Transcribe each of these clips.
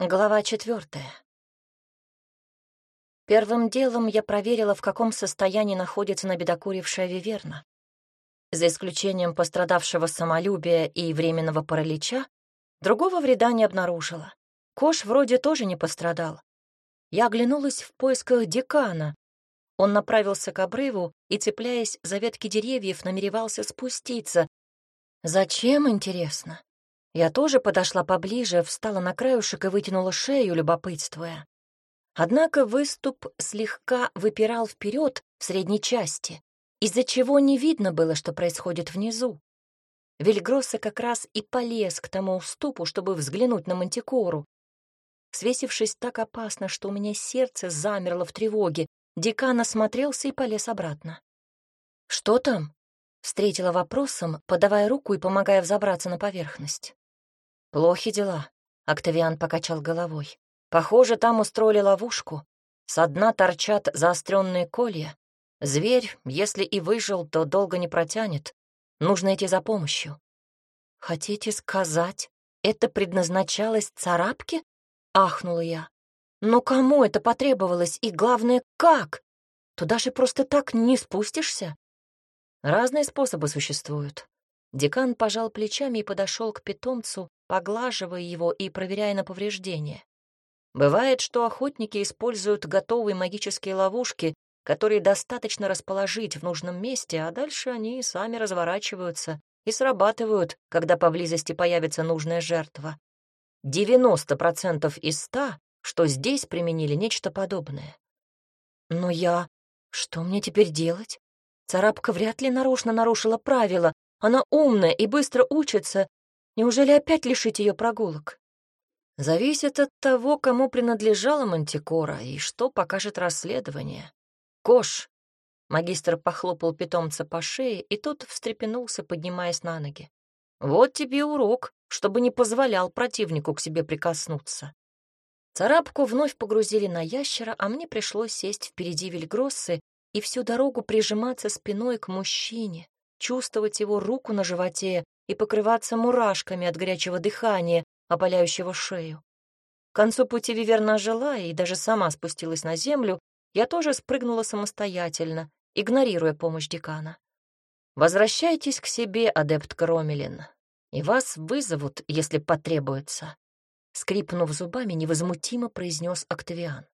Глава четвертая. Первым делом я проверила, в каком состоянии находится набедокурившая Виверна. За исключением пострадавшего самолюбия и временного паралича, другого вреда не обнаружила. Кош вроде тоже не пострадал. Я оглянулась в поисках декана. Он направился к обрыву и, цепляясь за ветки деревьев, намеревался спуститься. Зачем, интересно? Я тоже подошла поближе, встала на краюшек и вытянула шею, любопытствуя. Однако выступ слегка выпирал вперед в средней части, из-за чего не видно было, что происходит внизу. Вильгросса как раз и полез к тому уступу, чтобы взглянуть на мантикору. Свесившись так опасно, что у меня сердце замерло в тревоге, декан осмотрелся и полез обратно. «Что там?» — встретила вопросом, подавая руку и помогая взобраться на поверхность. «Плохи дела», — Октавиан покачал головой. «Похоже, там устроили ловушку. Со дна торчат заостренные колья. Зверь, если и выжил, то долго не протянет. Нужно идти за помощью». «Хотите сказать, это предназначалось царапке?» — ахнула я. «Но кому это потребовалось и, главное, как? Туда же просто так не спустишься?» Разные способы существуют. Декан пожал плечами и подошел к питомцу, поглаживая его и проверяя на повреждения. Бывает, что охотники используют готовые магические ловушки, которые достаточно расположить в нужном месте, а дальше они сами разворачиваются и срабатывают, когда поблизости появится нужная жертва. 90% из 100, что здесь применили нечто подобное. Но я... Что мне теперь делать? Царапка вряд ли нарочно нарушила правила. Она умная и быстро учится, Неужели опять лишить ее прогулок? Зависит от того, кому принадлежала Мантикора и что покажет расследование. Кош! Магистр похлопал питомца по шее, и тот встрепенулся, поднимаясь на ноги. Вот тебе урок, чтобы не позволял противнику к себе прикоснуться. Царапку вновь погрузили на ящера, а мне пришлось сесть впереди Вильгроссы и всю дорогу прижиматься спиной к мужчине, чувствовать его руку на животе и покрываться мурашками от горячего дыхания, опаляющего шею. К концу пути Виверна жила и даже сама спустилась на землю, я тоже спрыгнула самостоятельно, игнорируя помощь декана. «Возвращайтесь к себе, адепт Кромелин, и вас вызовут, если потребуется», скрипнув зубами, невозмутимо произнес Октавиан.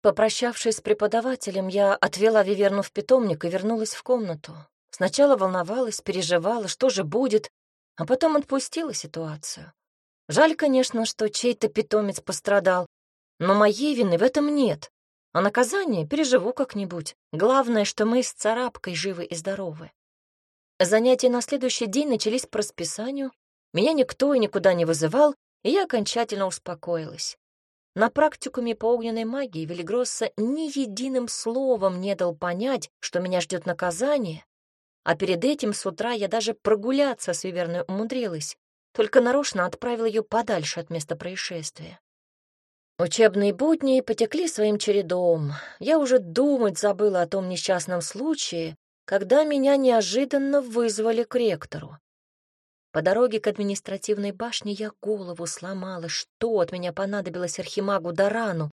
Попрощавшись с преподавателем, я отвела Виверну в питомник и вернулась в комнату. Сначала волновалась, переживала, что же будет, а потом отпустила ситуацию. Жаль, конечно, что чей-то питомец пострадал, но моей вины в этом нет. А наказание переживу как-нибудь. Главное, что мы с царапкой живы и здоровы. Занятия на следующий день начались по расписанию. Меня никто и никуда не вызывал, и я окончательно успокоилась. На практикуме по огненной магии Велигросса ни единым словом не дал понять, что меня ждет наказание, а перед этим с утра я даже прогуляться с Виверной умудрилась, только нарочно отправила ее подальше от места происшествия. Учебные будни потекли своим чередом. Я уже думать забыла о том несчастном случае, когда меня неожиданно вызвали к ректору. По дороге к административной башне я голову сломала, что от меня понадобилось архимагу Дарану.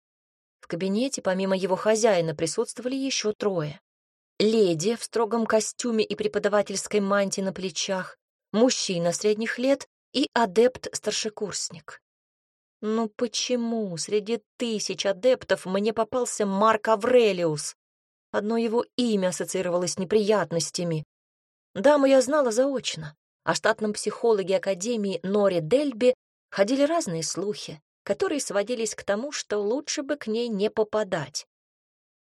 В кабинете помимо его хозяина присутствовали еще трое леди в строгом костюме и преподавательской мантии на плечах, мужчина средних лет и адепт-старшекурсник. Ну почему среди тысяч адептов мне попался Марк Аврелиус? Одно его имя ассоциировалось с неприятностями. Даму я знала заочно. О штатном психологе Академии Норе Дельби ходили разные слухи, которые сводились к тому, что лучше бы к ней не попадать.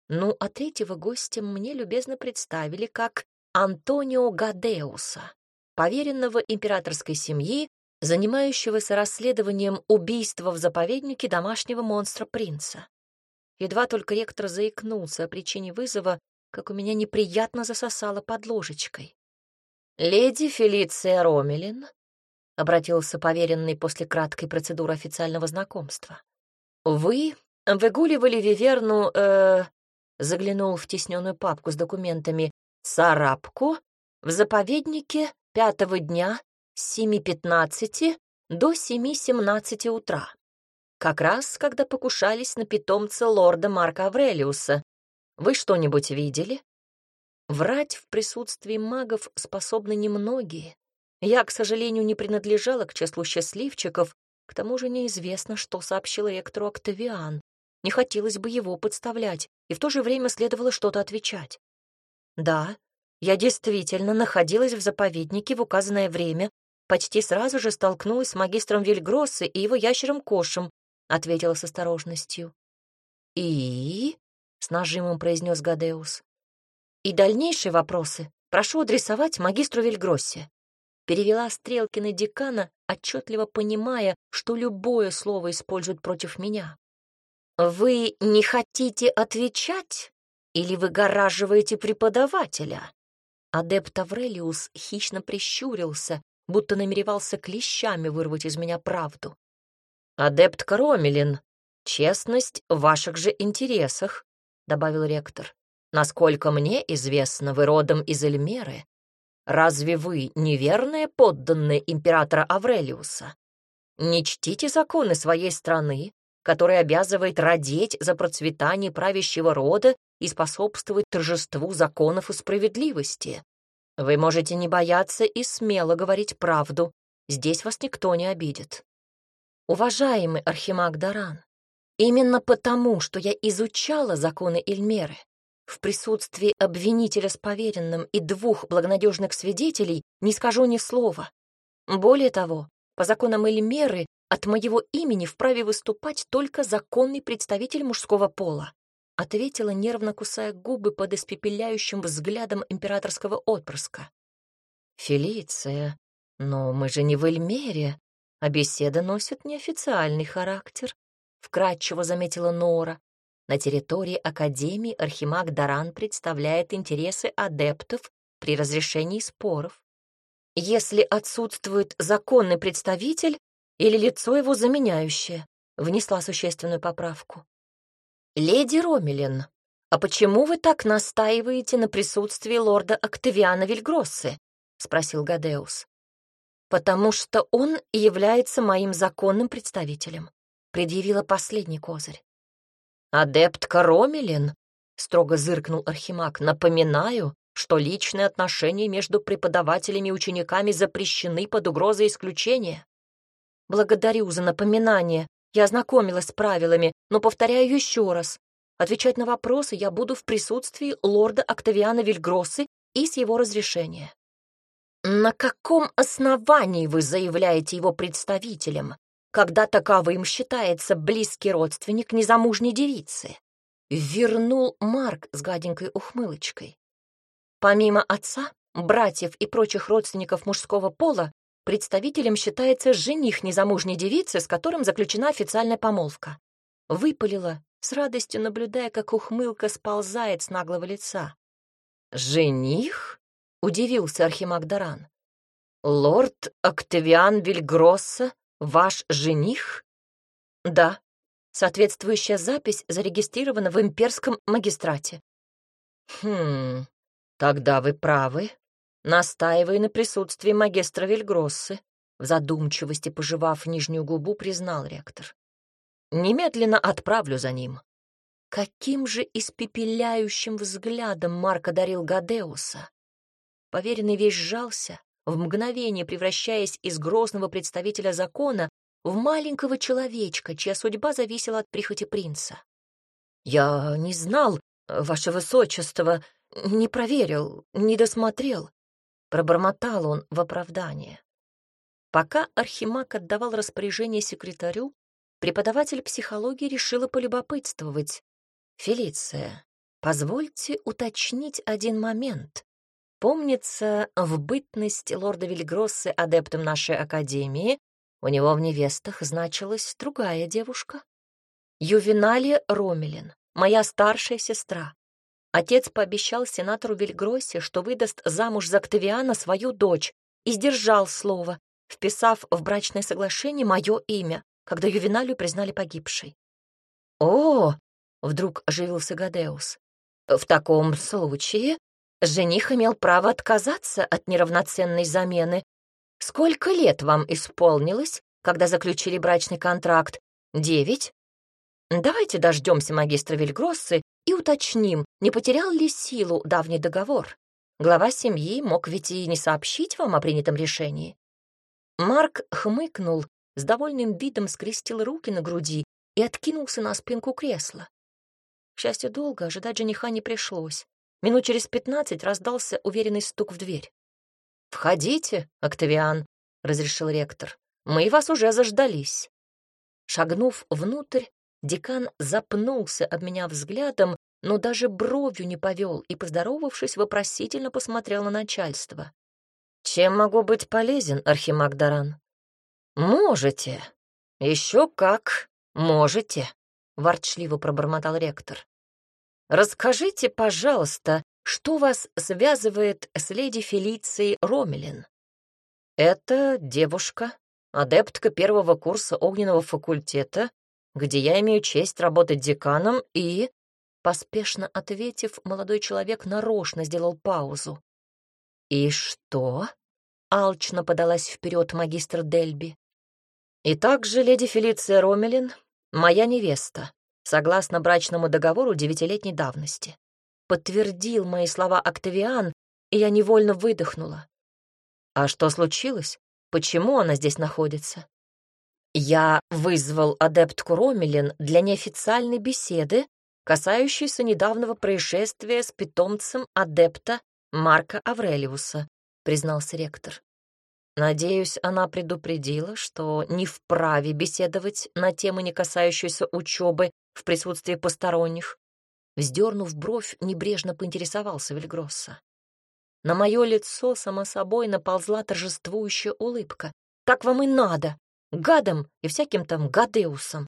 Ну, а третьего гостя мне любезно представили как Антонио Гадеуса, поверенного императорской семьи, занимающегося расследованием убийства в заповеднике домашнего монстра-принца. Едва только ректор заикнулся о причине вызова, как у меня неприятно засосало под ложечкой. «Леди Фелиция Ромелин», — обратился поверенный после краткой процедуры официального знакомства, — «вы выгуливали Виверну, э, заглянул в тесненную папку с документами «Царапку» в заповеднике пятого дня с 7.15 до 7.17 утра. как раз когда покушались на питомца лорда Марка Аврелиуса. Вы что-нибудь видели? Врать в присутствии магов способны немногие. Я, к сожалению, не принадлежала к числу счастливчиков, к тому же неизвестно, что сообщил ректору Октавиан. Не хотелось бы его подставлять, и в то же время следовало что-то отвечать. Да, я действительно находилась в заповеднике в указанное время, почти сразу же столкнулась с магистром Вильгроссы и его ящером Кошем, ответила с осторожностью. «И?» — с нажимом произнес Гадеус. «И дальнейшие вопросы прошу адресовать магистру Вильгроссе». Перевела стрелки на декана, отчетливо понимая, что любое слово используют против меня. «Вы не хотите отвечать или выгораживаете преподавателя?» Адепт Аврелиус хищно прищурился, будто намеревался клещами вырвать из меня правду. «Адепт Кромелин, честность в ваших же интересах», — добавил ректор. «Насколько мне известно, вы родом из Эльмеры. Разве вы неверные подданные императора Аврелиуса? Не чтите законы своей страны, который обязывает родить за процветание правящего рода и способствовать торжеству законов и справедливости. Вы можете не бояться и смело говорить правду. Здесь вас никто не обидит. Уважаемый Архимаг Даран, именно потому, что я изучала законы Эльмеры, в присутствии обвинителя с поверенным и двух благонадежных свидетелей не скажу ни слова. Более того, по законам Эльмеры от моего имени вправе выступать только законный представитель мужского пола, ответила, нервно кусая губы под испепеляющим взглядом императорского отпрыска. Фелиция, но мы же не в Эльмере, а беседа носит неофициальный характер, вкратчиво заметила Нора. На территории Академии Архимаг Даран представляет интересы адептов при разрешении споров. Если отсутствует законный представитель или лицо его заменяющее, внесла существенную поправку. «Леди Ромелин, а почему вы так настаиваете на присутствии лорда Октавиана Вильгроссы?» — спросил Гадеус потому что он является моим законным представителем», — предъявила последний козырь. «Адепт Каромелин», — строго зыркнул Архимаг, — «напоминаю, что личные отношения между преподавателями и учениками запрещены под угрозой исключения». «Благодарю за напоминание. Я ознакомилась с правилами, но повторяю еще раз. Отвечать на вопросы я буду в присутствии лорда Октавиана Вильгроссы и с его разрешения». «На каком основании вы заявляете его представителем, когда таковым считается близкий родственник незамужней девицы?» Вернул Марк с гаденькой ухмылочкой. Помимо отца, братьев и прочих родственников мужского пола, представителем считается жених незамужней девицы, с которым заключена официальная помолвка. Выпалила, с радостью наблюдая, как ухмылка сползает с наглого лица. «Жених?» удивился Архимаг Даран. «Лорд Октавиан Вильгросса ваш жених?» «Да. Соответствующая запись зарегистрирована в имперском магистрате». «Хм, тогда вы правы. Настаиваю на присутствии магистра Вильгроссы», в задумчивости, пожевав нижнюю губу, признал ректор. «Немедленно отправлю за ним». Каким же испепеляющим взглядом Марк одарил Гадеуса. Поверенный весь сжался, в мгновение превращаясь из грозного представителя закона в маленького человечка, чья судьба зависела от прихоти принца. «Я не знал, ваше высочество, не проверил, не досмотрел», — пробормотал он в оправдание. Пока Архимаг отдавал распоряжение секретарю, преподаватель психологии решила полюбопытствовать. «Фелиция, позвольте уточнить один момент. Помнится, в бытность лорда Вильгроссы адептом нашей академии у него в невестах значилась другая девушка. Ювеналия Ромелин, моя старшая сестра. Отец пообещал сенатору Вильгроссе, что выдаст замуж за Октавиана свою дочь, и сдержал слово, вписав в брачное соглашение мое имя, когда Ювеналию признали погибшей. «О!» — вдруг оживился Гадеус. «В таком случае жених имел право отказаться от неравноценной замены. Сколько лет вам исполнилось, когда заключили брачный контракт? Девять? Давайте дождемся магистра Вильгроссы и уточним, не потерял ли силу давний договор. Глава семьи мог ведь и не сообщить вам о принятом решении. Марк хмыкнул, с довольным видом скрестил руки на груди и откинулся на спинку кресла. К счастью, долго ожидать жениха не пришлось. Минут через пятнадцать раздался уверенный стук в дверь. «Входите, Октавиан», — разрешил ректор. «Мы вас уже заждались». Шагнув внутрь, декан запнулся об меня взглядом, но даже бровью не повел и, поздоровавшись, вопросительно посмотрел на начальство. «Чем могу быть полезен, Архимаг Даран?» «Можете. Еще как можете», — ворчливо пробормотал ректор. «Расскажите, пожалуйста, что вас связывает с леди Фелицией Ромелин?» «Это девушка, адептка первого курса огненного факультета, где я имею честь работать деканом и...» Поспешно ответив, молодой человек нарочно сделал паузу. «И что?» — алчно подалась вперед магистр Дельби. «И также леди Фелиция Ромелин, моя невеста, согласно брачному договору девятилетней давности. Подтвердил мои слова Октавиан, и я невольно выдохнула. А что случилось? Почему она здесь находится? Я вызвал адептку Ромелин для неофициальной беседы, касающейся недавнего происшествия с питомцем адепта Марка Аврелиуса, признался ректор. Надеюсь, она предупредила, что не вправе беседовать на темы, не касающиеся учебы в присутствии посторонних. Вздернув бровь, небрежно поинтересовался Вильгросса. На мое лицо, само собой, наползла торжествующая улыбка. «Так вам и надо! Гадам и всяким там гадеусам!»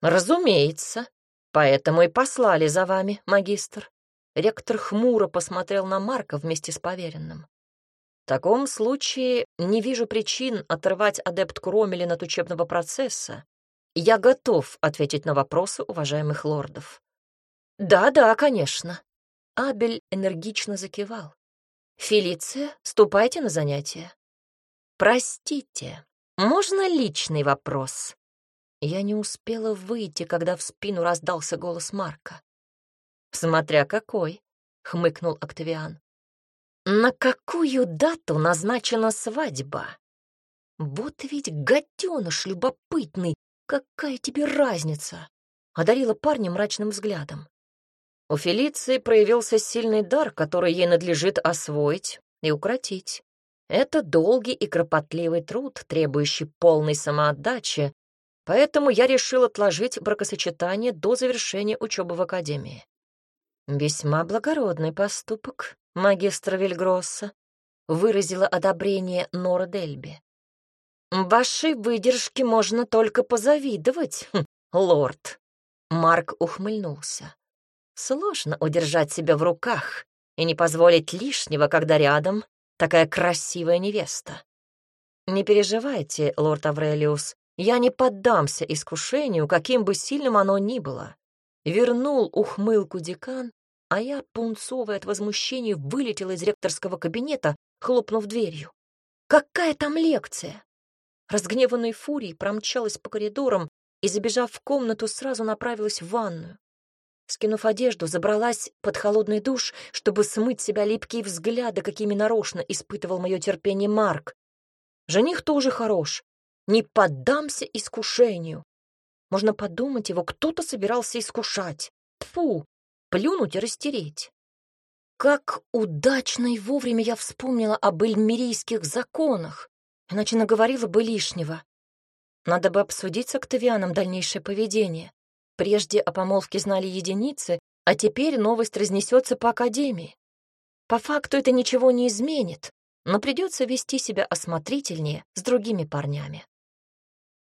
«Разумеется, поэтому и послали за вами, магистр». Ректор хмуро посмотрел на Марка вместе с поверенным. В таком случае не вижу причин отрывать адептку Ромелин от учебного процесса. Я готов ответить на вопросы уважаемых лордов. Да-да, конечно. Абель энергично закивал. Фелиция, ступайте на занятия. Простите, можно личный вопрос? Я не успела выйти, когда в спину раздался голос Марка. «Смотря какой», — хмыкнул Октавиан. На какую дату назначена свадьба? Вот ведь гаденыш любопытный, какая тебе разница? Одарила парня мрачным взглядом. У Фелиции проявился сильный дар, который ей надлежит освоить и укротить. Это долгий и кропотливый труд, требующий полной самоотдачи, поэтому я решил отложить бракосочетание до завершения учебы в академии. Весьма благородный поступок, магистра Вильгросса, выразила одобрение Нора Дельби. «Вашей выдержке можно только позавидовать, хм, лорд!» Марк ухмыльнулся. «Сложно удержать себя в руках и не позволить лишнего, когда рядом такая красивая невеста. Не переживайте, лорд Аврелиус, я не поддамся искушению, каким бы сильным оно ни было. Вернул ухмылку декан а я, пунцовая от возмущения, вылетела из ректорского кабинета, хлопнув дверью. «Какая там лекция?» Разгневанной фурией промчалась по коридорам и, забежав в комнату, сразу направилась в ванную. Скинув одежду, забралась под холодный душ, чтобы смыть себя липкие взгляды, какими нарочно испытывал мое терпение Марк. Жених тоже хорош. Не поддамся искушению. Можно подумать, его кто-то собирался искушать. Тфу, плюнуть и растереть. Как удачно и вовремя я вспомнила об эльмирийских законах, иначе наговорила бы лишнего. Надо бы обсудить с Октавианом дальнейшее поведение. Прежде о помолвке знали единицы, а теперь новость разнесется по Академии. По факту это ничего не изменит, но придется вести себя осмотрительнее с другими парнями.